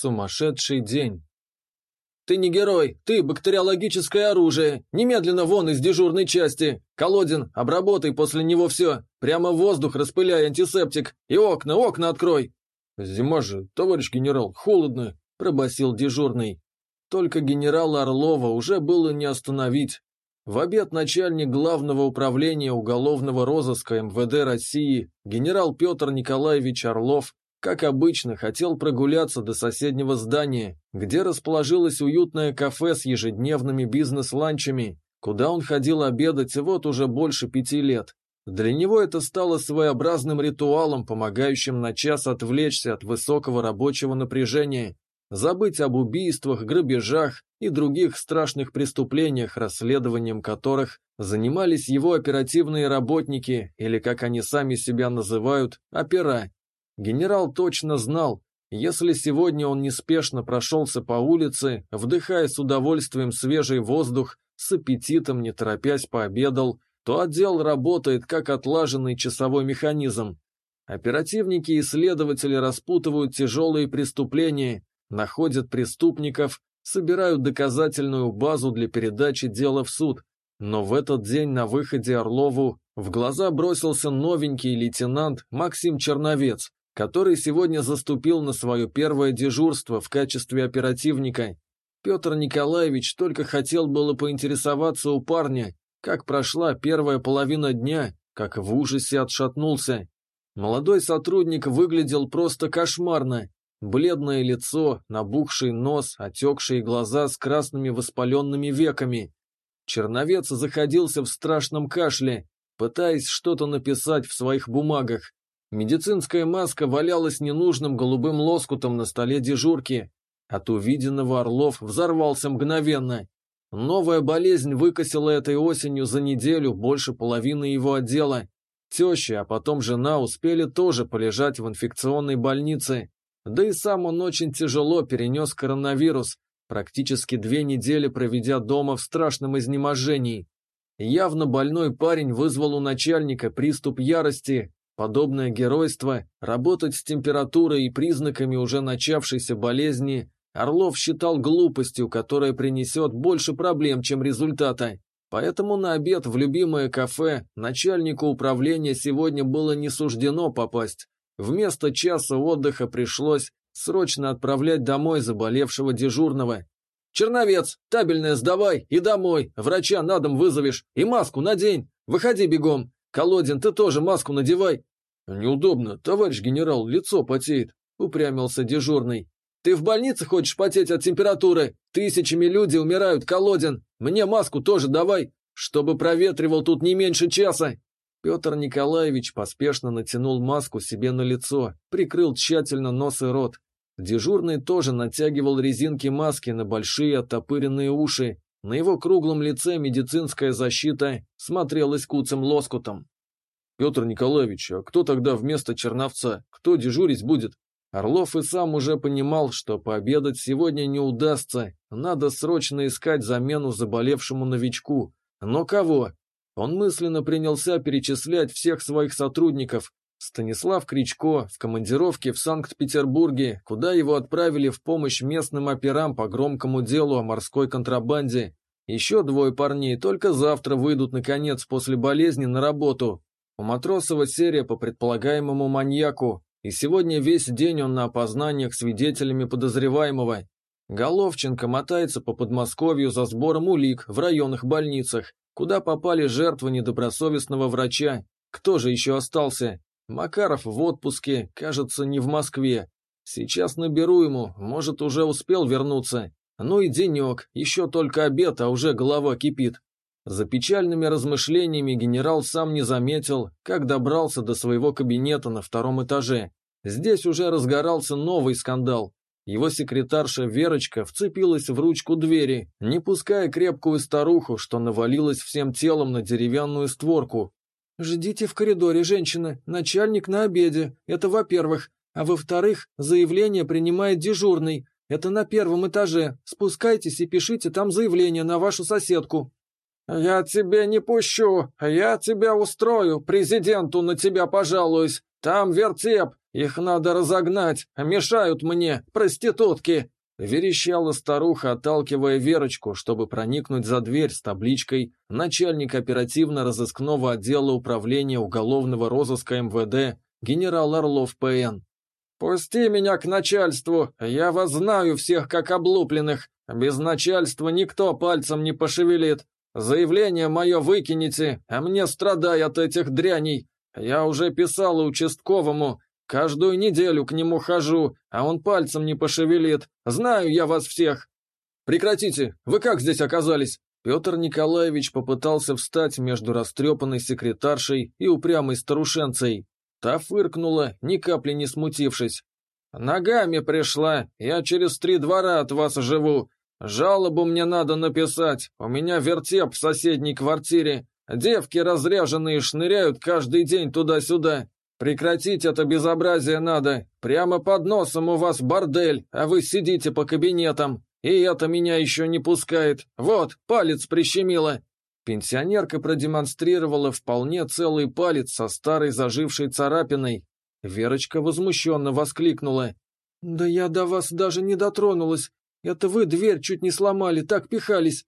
Сумасшедший день. «Ты не герой, ты бактериологическое оружие! Немедленно вон из дежурной части! Колодин, обработай после него все! Прямо в воздух распыляй антисептик! И окна, окна открой!» «Зима же, товарищ генерал, холодно!» – пробасил дежурный. Только генерала Орлова уже было не остановить. В обед начальник Главного управления уголовного розыска МВД России генерал Петр Николаевич Орлов как обычно, хотел прогуляться до соседнего здания, где расположилось уютное кафе с ежедневными бизнес-ланчами, куда он ходил обедать вот уже больше пяти лет. Для него это стало своеобразным ритуалом, помогающим на час отвлечься от высокого рабочего напряжения, забыть об убийствах, грабежах и других страшных преступлениях, расследованием которых занимались его оперативные работники, или, как они сами себя называют, опера. Генерал точно знал, если сегодня он неспешно прошелся по улице, вдыхая с удовольствием свежий воздух, с аппетитом, не торопясь пообедал, то отдел работает как отлаженный часовой механизм. Оперативники и следователи распутывают тяжелые преступления, находят преступников, собирают доказательную базу для передачи дела в суд. Но в этот день на выходе Орлову в глаза бросился новенький лейтенант Максим Черновец, который сегодня заступил на свое первое дежурство в качестве оперативника. Петр Николаевич только хотел было поинтересоваться у парня, как прошла первая половина дня, как в ужасе отшатнулся. Молодой сотрудник выглядел просто кошмарно. Бледное лицо, набухший нос, отекшие глаза с красными воспаленными веками. Черновец заходился в страшном кашле, пытаясь что-то написать в своих бумагах. Медицинская маска валялась ненужным голубым лоскутом на столе дежурки. От увиденного Орлов взорвался мгновенно. Новая болезнь выкосила этой осенью за неделю больше половины его отдела. Теща, а потом жена успели тоже полежать в инфекционной больнице. Да и сам он очень тяжело перенес коронавирус, практически две недели проведя дома в страшном изнеможении. Явно больной парень вызвал у начальника приступ ярости, Подобное геройство, работать с температурой и признаками уже начавшейся болезни, Орлов считал глупостью, которая принесет больше проблем, чем результата. Поэтому на обед в любимое кафе начальнику управления сегодня было не суждено попасть. Вместо часа отдыха пришлось срочно отправлять домой заболевшего дежурного. «Черновец, табельное сдавай и домой, врача на дом вызовешь и маску надень, выходи бегом. Колодин, ты тоже маску надевай, «Неудобно, товарищ генерал, лицо потеет», — упрямился дежурный. «Ты в больнице хочешь потеть от температуры? Тысячами людей умирают, колоден. Мне маску тоже давай, чтобы проветривал тут не меньше часа». Петр Николаевич поспешно натянул маску себе на лицо, прикрыл тщательно нос и рот. Дежурный тоже натягивал резинки маски на большие оттопыренные уши. На его круглом лице медицинская защита смотрелась куцым лоскутом. Петр Николаевич, а кто тогда вместо Черновца? Кто дежурить будет? Орлов и сам уже понимал, что пообедать сегодня не удастся, надо срочно искать замену заболевшему новичку. Но кого? Он мысленно принялся перечислять всех своих сотрудников. Станислав Кричко в командировке в Санкт-Петербурге, куда его отправили в помощь местным операм по громкому делу о морской контрабанде. Еще двое парней только завтра выйдут, наконец, после болезни на работу. У Матросова серия по предполагаемому маньяку, и сегодня весь день он на опознаниях свидетелями подозреваемого. Головченко мотается по Подмосковью за сбором улик в районных больницах, куда попали жертвы недобросовестного врача. Кто же еще остался? Макаров в отпуске, кажется, не в Москве. Сейчас наберу ему, может, уже успел вернуться. Ну и денек, еще только обед, а уже голова кипит. За печальными размышлениями генерал сам не заметил, как добрался до своего кабинета на втором этаже. Здесь уже разгорался новый скандал. Его секретарша Верочка вцепилась в ручку двери, не пуская крепкую старуху, что навалилась всем телом на деревянную створку. «Ждите в коридоре, женщина, начальник на обеде, это во-первых. А во-вторых, заявление принимает дежурный, это на первом этаже. Спускайтесь и пишите там заявление на вашу соседку». «Я тебя не пущу, я тебя устрою, президенту на тебя пожалуюсь. Там вертеп, Их надо разогнать, мешают мне, проститутки!» Верещала старуха, отталкивая Верочку, чтобы проникнуть за дверь с табличкой «Начальник оперативно-розыскного отдела управления уголовного розыска МВД генерал Орлов П.Н.» «Пусти меня к начальству, я вас знаю всех как облупленных. Без начальства никто пальцем не пошевелит. Заявление мое выкинете, а мне страдай от этих дряней. Я уже писал участковому, каждую неделю к нему хожу, а он пальцем не пошевелит. Знаю я вас всех». «Прекратите, вы как здесь оказались?» Петр Николаевич попытался встать между растрепанной секретаршей и упрямой старушенцей. Та фыркнула, ни капли не смутившись. «Ногами пришла, я через три двора от вас живу. Жалобу мне надо написать, у меня вертеп в соседней квартире. Девки разряженные шныряют каждый день туда-сюда. Прекратить это безобразие надо. Прямо под носом у вас бордель, а вы сидите по кабинетам. И это меня еще не пускает. Вот, палец прищемило. Пенсионерка продемонстрировала вполне целый палец со старой зажившей царапиной. Верочка возмущенно воскликнула. «Да я до вас даже не дотронулась. Это вы дверь чуть не сломали, так пихались».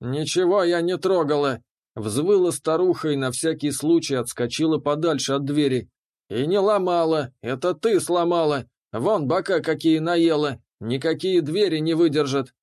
«Ничего я не трогала», — взвыла старуха и на всякий случай отскочила подальше от двери. «И не ломала, это ты сломала. Вон бока какие наела, никакие двери не выдержат».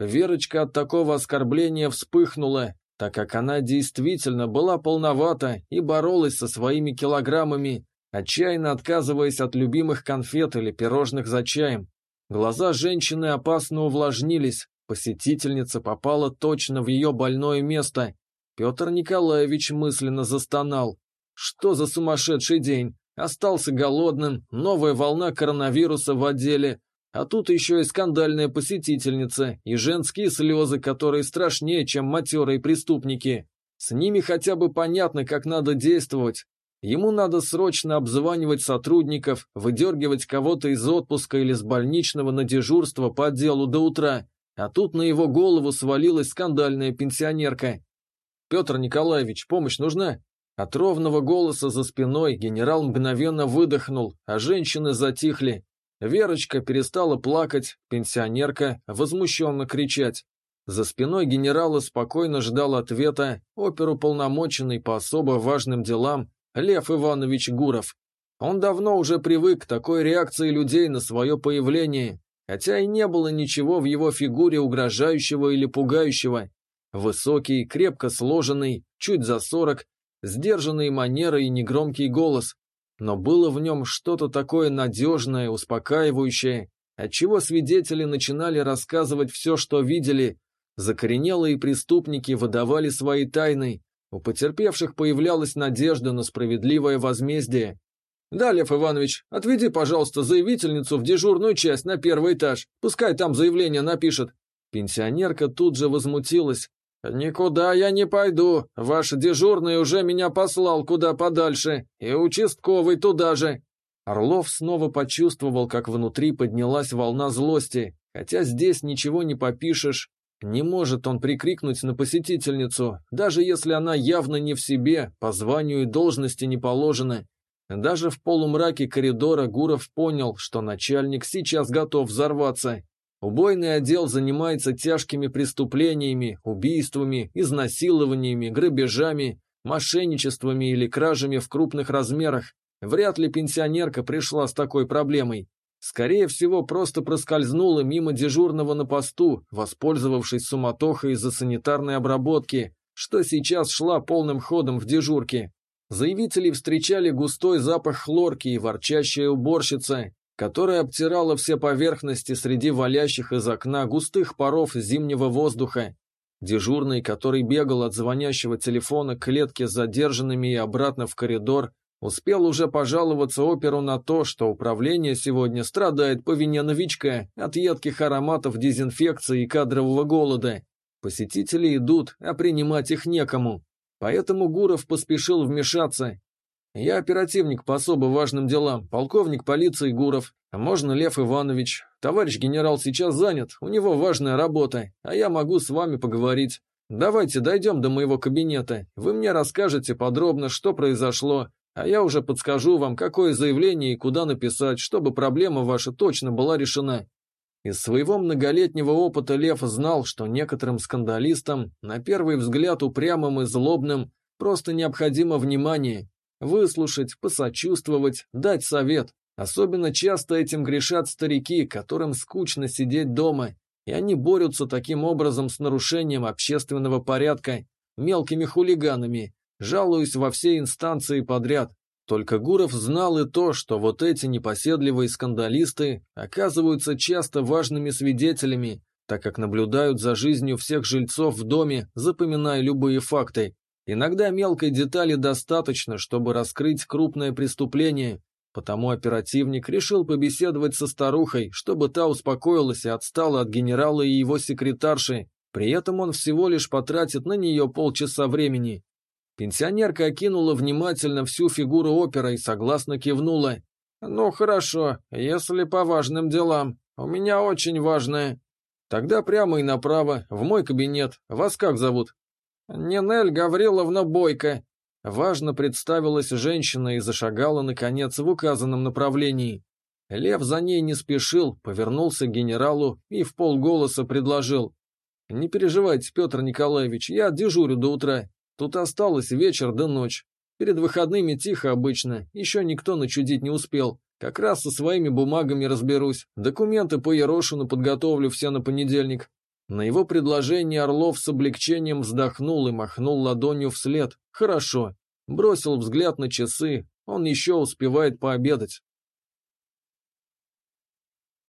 Верочка от такого оскорбления вспыхнула, так как она действительно была полновата и боролась со своими килограммами, отчаянно отказываясь от любимых конфет или пирожных за чаем. Глаза женщины опасно увлажнились, посетительница попала точно в ее больное место. Петр Николаевич мысленно застонал. Что за сумасшедший день? Остался голодным, новая волна коронавируса в отделе, а тут еще и скандальная посетительница, и женские слезы, которые страшнее, чем матерые преступники. С ними хотя бы понятно, как надо действовать. Ему надо срочно обзванивать сотрудников, выдергивать кого-то из отпуска или с больничного на дежурство по отделу до утра, а тут на его голову свалилась скандальная пенсионерка. «Петр Николаевич, помощь нужна?» От ровного голоса за спиной генерал мгновенно выдохнул, а женщины затихли, Верочка перестала плакать, пенсионерка возмущенно кричать. За спиной генерала спокойно ждал ответа оперуполномоченный по особо важным делам Лев Иванович Гуров. Он давно уже привык к такой реакции людей на свое появление, хотя и не было ничего в его фигуре угрожающего или пугающего. Высокий, крепко сложенный, чуть за сорок, сдержанные манеры и негромкий голос, но было в нем что-то такое надежное, успокаивающее, отчего свидетели начинали рассказывать все, что видели, закоренелые преступники выдавали свои тайны, у потерпевших появлялась надежда на справедливое возмездие. «Да, Лев Иванович, отведи, пожалуйста, заявительницу в дежурную часть на первый этаж, пускай там заявление напишет». Пенсионерка тут же возмутилась. «Никуда я не пойду. Ваш дежурный уже меня послал куда подальше, и участковый туда же». Орлов снова почувствовал, как внутри поднялась волна злости, хотя здесь ничего не попишешь. Не может он прикрикнуть на посетительницу, даже если она явно не в себе, по званию и должности не положена. Даже в полумраке коридора Гуров понял, что начальник сейчас готов взорваться. Убойный отдел занимается тяжкими преступлениями, убийствами, изнасилованиями, грабежами, мошенничествами или кражами в крупных размерах. Вряд ли пенсионерка пришла с такой проблемой. Скорее всего, просто проскользнула мимо дежурного на посту, воспользовавшись суматохой из-за санитарной обработки, что сейчас шла полным ходом в дежурке. Заявителей встречали густой запах хлорки и ворчащая уборщица, которая обтирала все поверхности среди валящих из окна густых паров зимнего воздуха. Дежурный, который бегал от звонящего телефона к клетке с задержанными и обратно в коридор, успел уже пожаловаться оперу на то, что управление сегодня страдает по вине новичка от едких ароматов дезинфекции и кадрового голода. Посетители идут, а принимать их некому. Поэтому Гуров поспешил вмешаться «Я оперативник по особо важным делам, полковник полиции Гуров. А можно Лев Иванович? Товарищ генерал сейчас занят, у него важная работа, а я могу с вами поговорить. Давайте дойдем до моего кабинета, вы мне расскажете подробно, что произошло, а я уже подскажу вам, какое заявление и куда написать, чтобы проблема ваша точно была решена. Из своего многолетнего опыта Лев знал, что некоторым скандалистам, на первый взгляд упрямым и злобным, просто необходимо внимание, выслушать, посочувствовать, дать совет. Особенно часто этим грешат старики, которым скучно сидеть дома, и они борются таким образом с нарушением общественного порядка, мелкими хулиганами, жалуясь во все инстанции подряд. Только Гуров знал и то, что вот эти непоседливые скандалисты оказываются часто важными свидетелями, так как наблюдают за жизнью всех жильцов в доме, запоминая любые факты. Иногда мелкой детали достаточно, чтобы раскрыть крупное преступление, потому оперативник решил побеседовать со старухой, чтобы та успокоилась и отстала от генерала и его секретарши, при этом он всего лишь потратит на нее полчаса времени. Пенсионерка окинула внимательно всю фигуру опера и согласно кивнула. «Ну хорошо, если по важным делам. У меня очень важное. Тогда прямо и направо, в мой кабинет. Вас как зовут?» «Нинель Гавриловна Бойко». Важно представилась женщина и зашагала, наконец, в указанном направлении. Лев за ней не спешил, повернулся к генералу и в полголоса предложил. «Не переживайте, Петр Николаевич, я дежурю до утра. Тут осталось вечер до ночь. Перед выходными тихо обычно, еще никто начудить не успел. Как раз со своими бумагами разберусь. Документы по Ерошину подготовлю все на понедельник. На его предложение Орлов с облегчением вздохнул и махнул ладонью вслед. Хорошо. Бросил взгляд на часы. Он еще успевает пообедать.